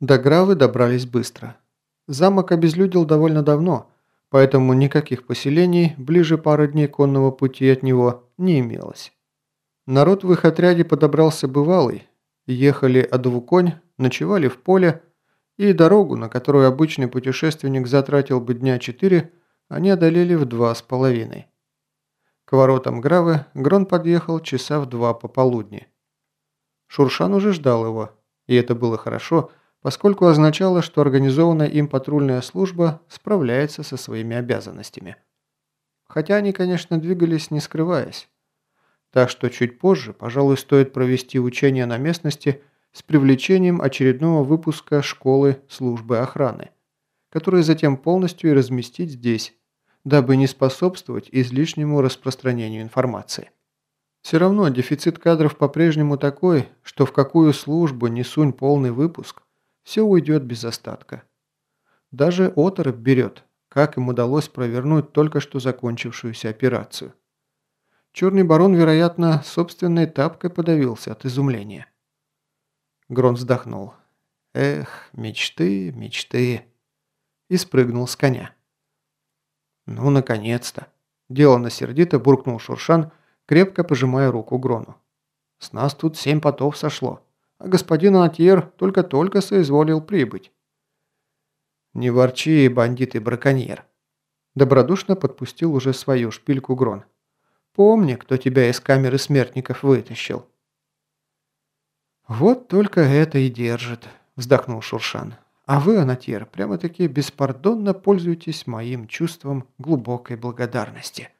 До Гравы добрались быстро. Замок обезлюдил довольно давно, поэтому никаких поселений ближе пары дней конного пути от него не имелось. Народ в их отряде подобрался бывалый, ехали одувуконь, ночевали в поле, и дорогу, на которую обычный путешественник затратил бы дня четыре, они одолели в два с половиной. К воротам Гравы Грон подъехал часа в два пополудни. Шуршан уже ждал его, и это было хорошо, поскольку означало, что организованная им патрульная служба справляется со своими обязанностями. Хотя они, конечно, двигались не скрываясь. Так что чуть позже, пожалуй, стоит провести учение на местности с привлечением очередного выпуска школы службы охраны, который затем полностью и разместить здесь, дабы не способствовать излишнему распространению информации. Все равно дефицит кадров по-прежнему такой, что в какую службу не сунь полный выпуск, все уйдет без остатка. Даже оторопь берет, как им удалось провернуть только что закончившуюся операцию. Черный барон, вероятно, собственной тапкой подавился от изумления. Грон вздохнул. Эх, мечты, мечты. И спрыгнул с коня. «Ну, наконец-то!» Делано сердито буркнул Шуршан, крепко пожимая руку Грону. «С нас тут семь потов сошло, а господин Анатьер только-только соизволил прибыть». «Не ворчи, бандит и браконьер!» Добродушно подпустил уже свою шпильку Грон. «Помни, кто тебя из камеры смертников вытащил». «Вот только это и держит», – вздохнул Шуршан. А вы, Анатьер, прямо-таки беспардонно пользуетесь моим чувством глубокой благодарности».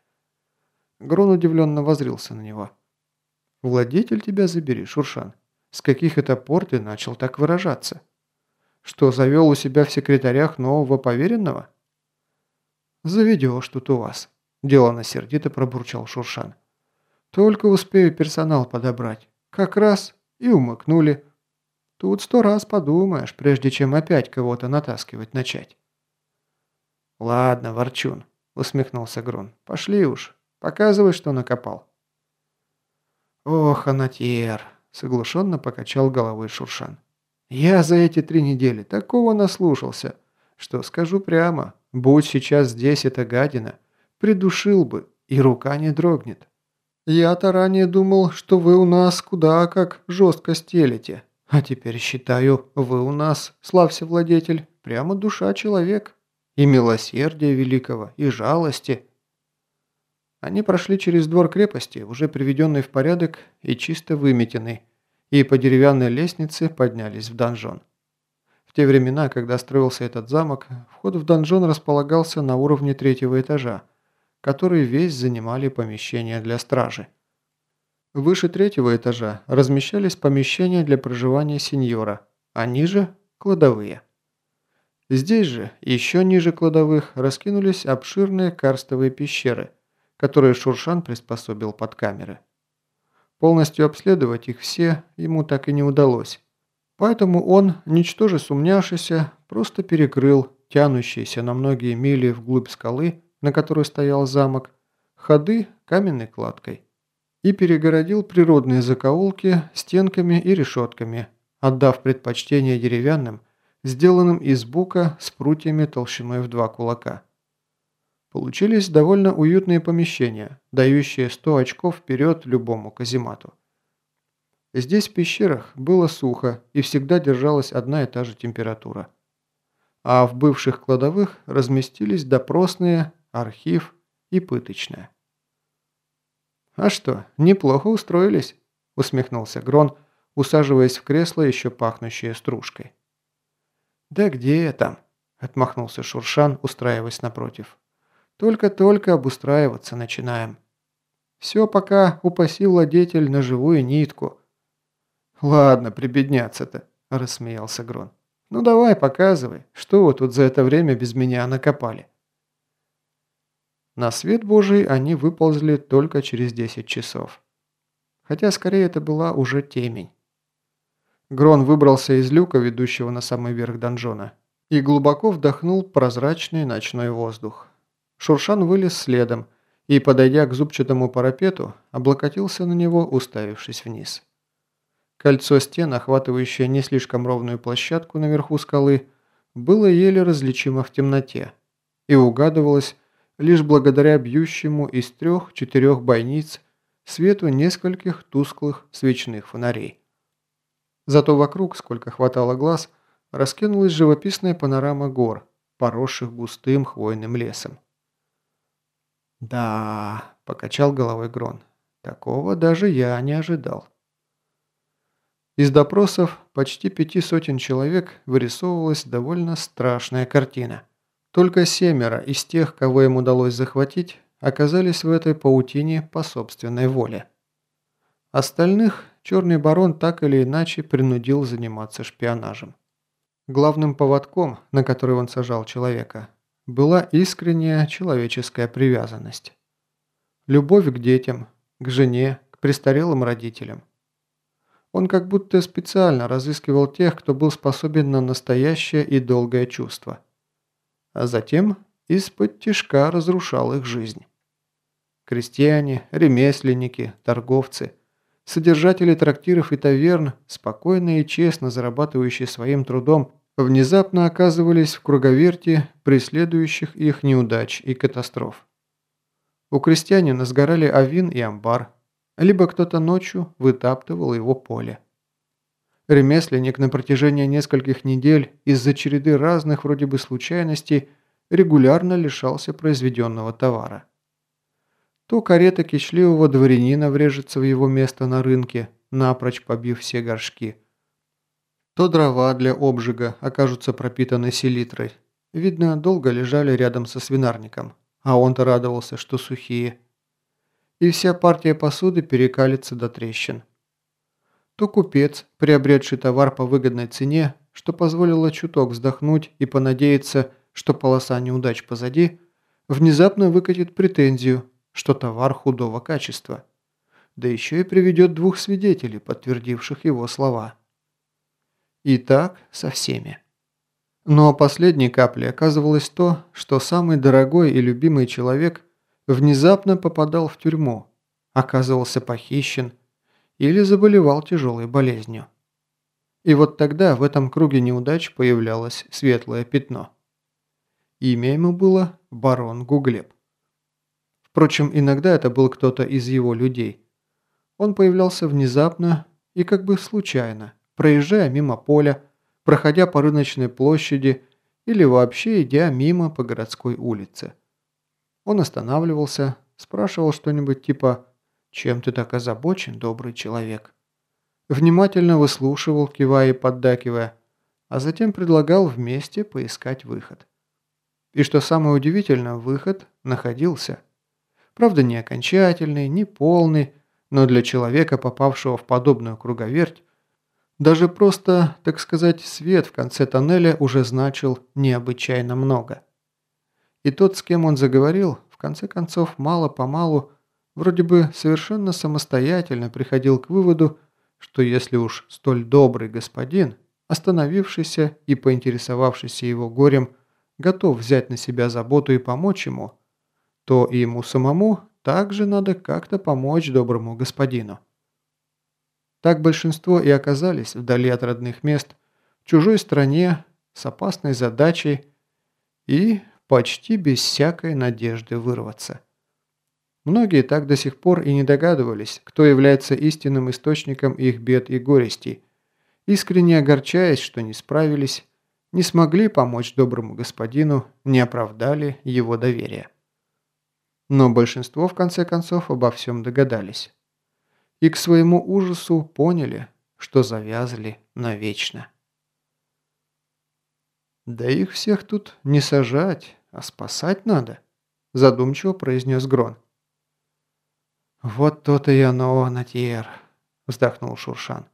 Грон удивленно возрился на него. «Владетель тебя забери, Шуршан. С каких это пор ты начал так выражаться? Что, завел у себя в секретарях нового поверенного?» «Заведешь тут у вас», – делано сердито пробурчал Шуршан. «Только успею персонал подобрать. Как раз и умыкнули». Тут сто раз подумаешь, прежде чем опять кого-то натаскивать начать. «Ладно, Ворчун», — усмехнулся Грун. «Пошли уж. Показывай, что накопал». «Ох, Анатьер», — соглушенно покачал головой Шуршан. «Я за эти три недели такого наслушался, что, скажу прямо, будь сейчас здесь эта гадина, придушил бы, и рука не дрогнет. Я-то ранее думал, что вы у нас куда как жестко стелите, а теперь считаю, вы у нас, славься владетель, прямо душа человек. И милосердия великого, и жалости. Они прошли через двор крепости, уже приведенный в порядок и чисто выметенный, и по деревянной лестнице поднялись в донжон. В те времена, когда строился этот замок, вход в донжон располагался на уровне третьего этажа, который весь занимали помещения для стражи. Выше третьего этажа размещались помещения для проживания сеньора, а ниже – кладовые. Здесь же, еще ниже кладовых, раскинулись обширные карстовые пещеры, которые Шуршан приспособил под камеры. Полностью обследовать их все ему так и не удалось. Поэтому он, ничтоже сумняшися, просто перекрыл тянущиеся на многие мили вглубь скалы, на которой стоял замок, ходы каменной кладкой и перегородил природные закоулки стенками и решетками, отдав предпочтение деревянным, сделанным из бука с прутьями толщиной в два кулака. Получились довольно уютные помещения, дающие 100 очков вперед любому каземату. Здесь в пещерах было сухо и всегда держалась одна и та же температура. А в бывших кладовых разместились допросные, архив и пыточная. «А что, неплохо устроились?» – усмехнулся Грон, усаживаясь в кресло, еще пахнущее стружкой. «Да где там?» – отмахнулся Шуршан, устраиваясь напротив. «Только-только обустраиваться начинаем. Все пока, упаси владетель, на живую нитку». «Ладно, прибедняться-то», – рассмеялся Грон. «Ну давай, показывай, что вы тут за это время без меня накопали». На свет Божий они выползли только через 10 часов. Хотя скорее это была уже темень. Грон выбрался из люка, ведущего на самый верх донжона, и глубоко вдохнул прозрачный ночной воздух. Шуршан вылез следом и, подойдя к зубчатому парапету, облокотился на него, уставившись вниз. Кольцо стен, охватывающее не слишком ровную площадку наверху скалы, было еле различимо в темноте и угадывалось лишь благодаря бьющему из трех-четырех бойниц свету нескольких тусклых свечных фонарей. Зато вокруг, сколько хватало глаз, раскинулась живописная панорама гор, поросших густым хвойным лесом. «Да», – покачал головой Грон, – «такого даже я не ожидал». Из допросов почти пяти сотен человек вырисовывалась довольно страшная картина. Только семеро из тех, кого им удалось захватить, оказались в этой паутине по собственной воле. Остальных Черный Барон так или иначе принудил заниматься шпионажем. Главным поводком, на который он сажал человека, была искренняя человеческая привязанность. Любовь к детям, к жене, к престарелым родителям – он как будто специально разыскивал тех, кто был способен на настоящее и долгое чувство. А затем из-под тишка разрушал их жизнь. Крестьяне, ремесленники, торговцы, содержатели трактиров и таверн, спокойно и честно зарабатывающие своим трудом, внезапно оказывались в круговерте преследующих их неудач и катастроф. У крестьянина сгорали авин и амбар, либо кто-то ночью вытаптывал его поле. Ремесленник на протяжении нескольких недель из-за череды разных вроде бы случайностей регулярно лишался произведенного товара. То карета кичливого дворянина врежется в его место на рынке, напрочь побив все горшки. То дрова для обжига окажутся пропитаны селитрой. Видно, долго лежали рядом со свинарником, а он-то радовался, что сухие – и вся партия посуды перекалится до трещин. То купец, приобретший товар по выгодной цене, что позволило чуток вздохнуть и понадеяться, что полоса неудач позади, внезапно выкатит претензию, что товар худого качества. Да еще и приведет двух свидетелей, подтвердивших его слова. И так со всеми. Но последней каплей оказывалось то, что самый дорогой и любимый человек – внезапно попадал в тюрьму, оказывался похищен или заболевал тяжелой болезнью. И вот тогда в этом круге неудач появлялось светлое пятно. Имя ему было барон Гуглеб. Впрочем, иногда это был кто-то из его людей. Он появлялся внезапно и как бы случайно, проезжая мимо поля, проходя по рыночной площади или вообще идя мимо по городской улице. Он останавливался, спрашивал что-нибудь типа «Чем ты так озабочен, добрый человек?» Внимательно выслушивал, кивая и поддакивая, а затем предлагал вместе поискать выход. И что самое удивительное, выход находился. Правда, не окончательный, не полный, но для человека, попавшего в подобную круговерть, даже просто, так сказать, свет в конце тоннеля уже значил необычайно много. И тот, с кем он заговорил, в конце концов, мало-помалу, вроде бы совершенно самостоятельно приходил к выводу, что если уж столь добрый господин, остановившийся и поинтересовавшийся его горем, готов взять на себя заботу и помочь ему, то и ему самому также надо как-то помочь доброму господину. Так большинство и оказались вдали от родных мест, в чужой стране, с опасной задачей и почти без всякой надежды вырваться. Многие так до сих пор и не догадывались, кто является истинным источником их бед и горестей, искренне огорчаясь, что не справились, не смогли помочь доброму господину, не оправдали его доверия. Но большинство, в конце концов, обо всем догадались. И к своему ужасу поняли, что завязли навечно. «Да их всех тут не сажать, а спасать надо», – задумчиво произнес Грон. «Вот то-то и оно, Натьер», – вздохнул Шуршан.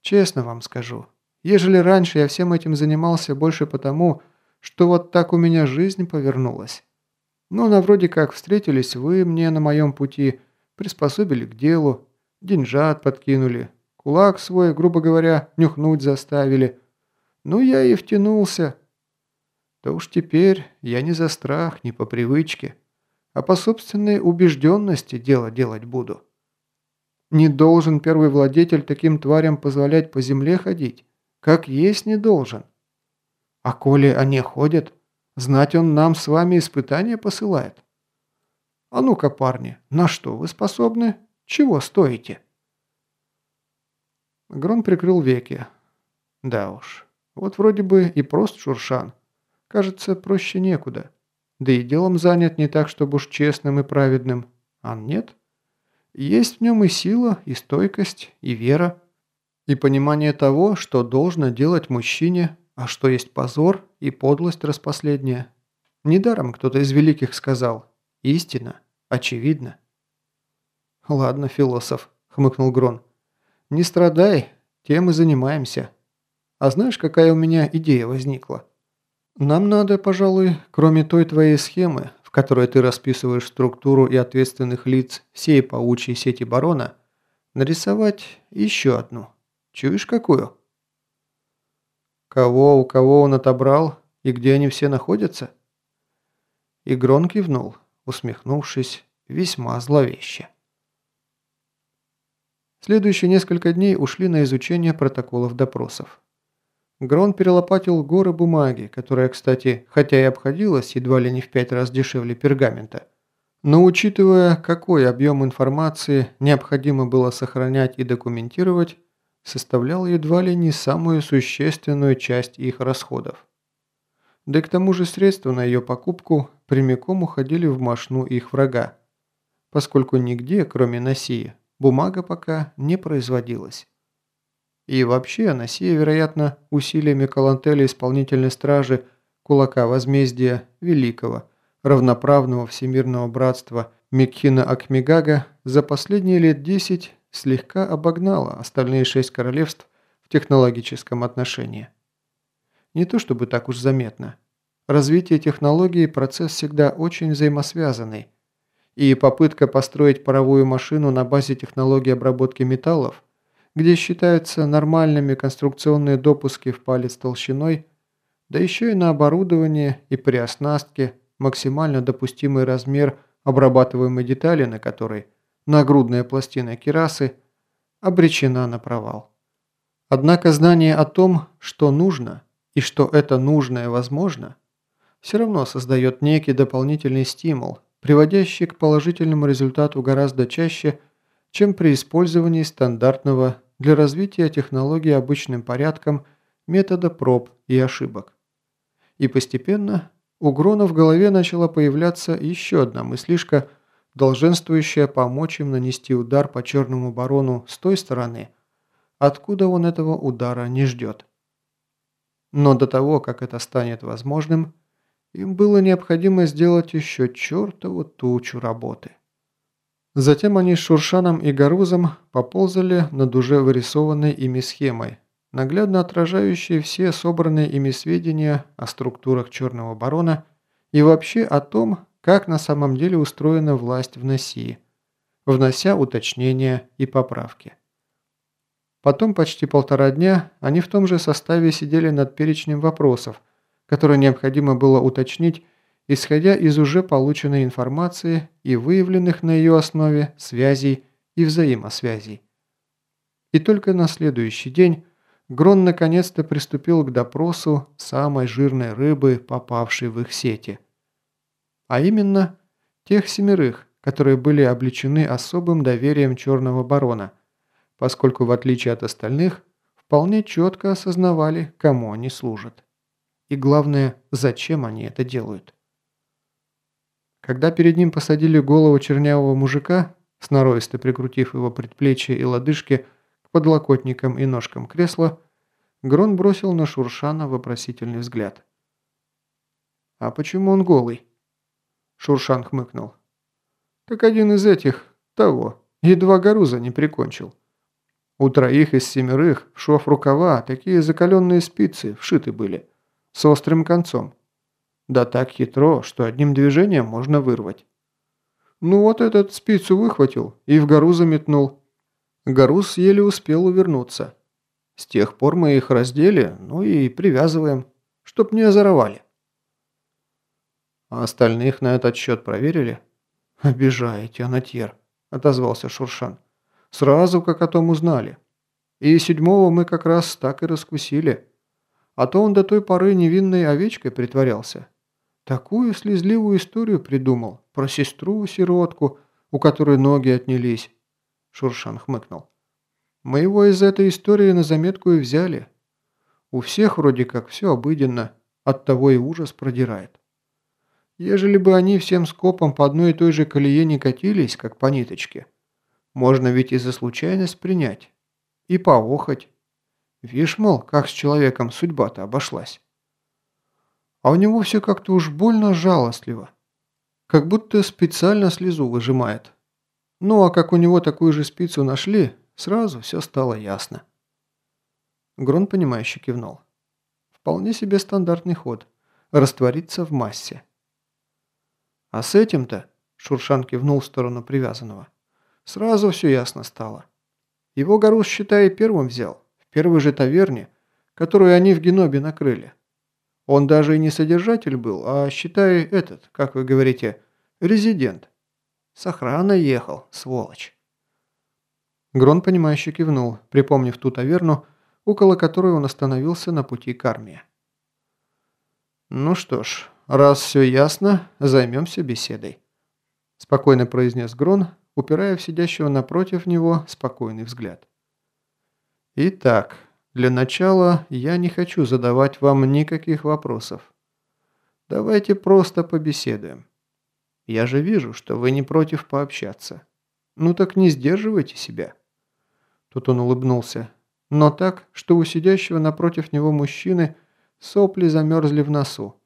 «Честно вам скажу, ежели раньше я всем этим занимался больше потому, что вот так у меня жизнь повернулась. Ну, на вроде как встретились вы мне на моем пути, приспособили к делу, деньжат подкинули, кулак свой, грубо говоря, нюхнуть заставили. Ну, я и втянулся, то уж теперь я не за страх, не по привычке, а по собственной убежденности дело делать буду. Не должен первый владетель таким тварям позволять по земле ходить. Как есть не должен. А коли они ходят, знать он нам с вами испытания посылает. А ну-ка, парни, на что вы способны? Чего стоите?» Грон прикрыл веки. Да уж, вот вроде бы и прост Шуршан. Кажется, проще некуда. Да и делом занят не так, чтобы уж честным и праведным. А нет? Есть в нем и сила, и стойкость, и вера, и понимание того, что должно делать мужчине, а что есть позор и подлость распоследняя. Недаром кто-то из великих сказал «Истина, очевидно». «Ладно, философ», — хмыкнул Грон. «Не страдай, тем и занимаемся. А знаешь, какая у меня идея возникла? Нам надо, пожалуй, кроме той твоей схемы, в которой ты расписываешь структуру и ответственных лиц всей паучьей сети барона, нарисовать еще одну. Чуешь какую? Кого у кого он отобрал и где они все находятся? Игрон кивнул, усмехнувшись весьма зловеще. Следующие несколько дней ушли на изучение протоколов допросов. Грон перелопатил горы бумаги, которая, кстати, хотя и обходилась едва ли не в пять раз дешевле пергамента, но учитывая, какой объем информации необходимо было сохранять и документировать, составлял едва ли не самую существенную часть их расходов. Да и к тому же средства на ее покупку прямиком уходили в мошну их врага, поскольку нигде, кроме Носии, бумага пока не производилась. И вообще, Анасия, вероятно, усилиями Калантеля исполнительной стражи кулака возмездия Великого, равноправного всемирного братства Микхина Акмигага за последние лет десять слегка обогнала остальные шесть королевств в технологическом отношении. Не то чтобы так уж заметно. Развитие технологий – процесс всегда очень взаимосвязанный – и попытка построить паровую машину на базе технологии обработки металлов, где считаются нормальными конструкционные допуски в палец толщиной, да еще и на оборудование и при оснастке максимально допустимый размер обрабатываемой детали, на которой нагрудная пластина керасы обречена на провал. Однако знание о том, что нужно и что это нужное возможно, все равно создает некий дополнительный стимул – приводящий к положительному результату гораздо чаще, чем при использовании стандартного для развития технологии обычным порядком метода проб и ошибок. И постепенно у Грона в голове начала появляться еще одна мыслишка, долженствующая помочь им нанести удар по черному барону с той стороны, откуда он этого удара не ждет. Но до того, как это станет возможным, им было необходимо сделать еще чертову тучу работы. Затем они с Шуршаном и Гарузом поползали над уже вырисованной ими схемой, наглядно отражающей все собранные ими сведения о структурах Черного Барона и вообще о том, как на самом деле устроена власть в Носии, внося уточнения и поправки. Потом почти полтора дня они в том же составе сидели над перечнем вопросов, которое необходимо было уточнить, исходя из уже полученной информации и выявленных на ее основе связей и взаимосвязей. И только на следующий день Грон наконец-то приступил к допросу самой жирной рыбы, попавшей в их сети. А именно, тех семерых, которые были обличены особым доверием Черного Барона, поскольку, в отличие от остальных, вполне четко осознавали, кому они служат. И главное, зачем они это делают. Когда перед ним посадили голову чернявого мужика, сноровисто прикрутив его предплечья и лодыжки к подлокотникам и ножкам кресла, Грон бросил на Шуршана вопросительный взгляд. «А почему он голый?» Шуршан хмыкнул. «Так один из этих, того, едва Гаруза не прикончил. У троих из семерых шов рукава такие закаленные спицы вшиты были с острым концом. Да так хитро, что одним движением можно вырвать. Ну вот этот спицу выхватил и в гору заметнул. Гарус еле успел увернуться. С тех пор мы их раздели, ну и привязываем, чтоб не озоровали. А остальных на этот счет проверили? «Обижаете, Анатьер», – отозвался Шуршан. Сразу, как о том узнали. И седьмого мы как раз так и раскусили. А то он до той поры невинной овечкой притворялся. Такую слезливую историю придумал про сестру-сиротку, у которой ноги отнялись. Шуршан хмыкнул. Мы его из этой истории на заметку и взяли. У всех вроде как все обыденно, оттого и ужас продирает. Ежели бы они всем скопом по одной и той же колее не катились, как по ниточке, можно ведь и за случайность принять. И поохоть. Вишь, мол, как с человеком судьба-то обошлась. А у него все как-то уж больно жалостливо. Как будто специально слезу выжимает. Ну а как у него такую же спицу нашли, сразу все стало ясно. Грон, понимающе кивнул. Вполне себе стандартный ход. Раствориться в массе. А с этим-то, Шуршан кивнул в сторону привязанного, сразу все ясно стало. Его Гарус, считай, первым взял, первой же таверне, которую они в Генобе накрыли. Он даже и не содержатель был, а, считай, этот, как вы говорите, резидент. С охраной ехал, сволочь. Грон, понимающе кивнул, припомнив ту таверну, около которой он остановился на пути к армии. «Ну что ж, раз все ясно, займемся беседой», – спокойно произнес Грон, упирая в сидящего напротив него спокойный взгляд. «Итак, для начала я не хочу задавать вам никаких вопросов. Давайте просто побеседуем. Я же вижу, что вы не против пообщаться. Ну так не сдерживайте себя». Тут он улыбнулся, но так, что у сидящего напротив него мужчины сопли замерзли в носу.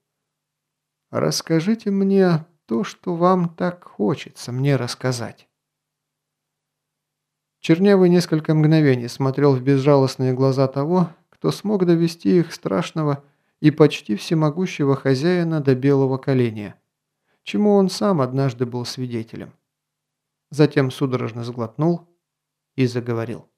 «Расскажите мне то, что вам так хочется мне рассказать». Чернявый несколько мгновений смотрел в безжалостные глаза того, кто смог довести их страшного и почти всемогущего хозяина до белого коленя, чему он сам однажды был свидетелем. Затем судорожно сглотнул и заговорил.